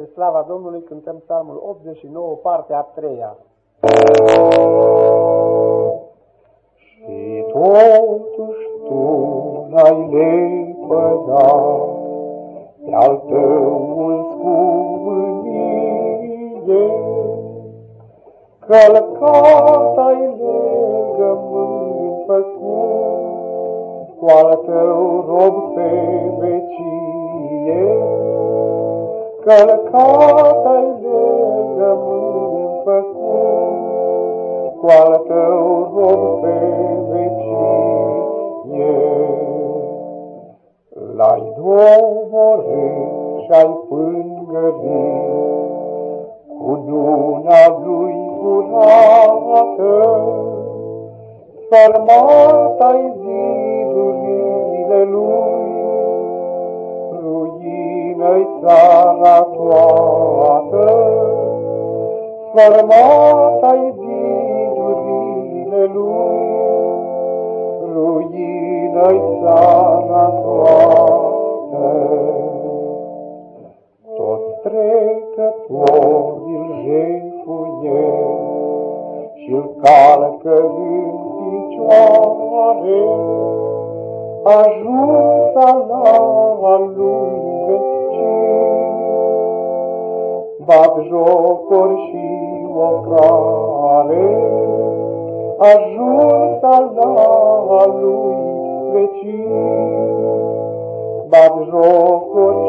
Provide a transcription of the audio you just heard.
Spre slava Domnului cântăm psalmul 89, partea a treia. Și totuși tu n-ai lepădat pe-al tău scumânie, călcat ai legământ făcut, cu al tău rob pe vecie călcat ai legământ făcut, cu al tău rob pe vecie. L-ai doborât și-ai pângărit, cu duna lui curată, sfărmat ai zidurile lui, ruină-i țara toată, sfărmat-ai zidurile lui, ruină-i țara toată. Toți trecători îl jefuie și-l calcă în picioare, ajuns al lui jocuri și ocrare, ajuns al lui vecin, bat jocuri și ocrare.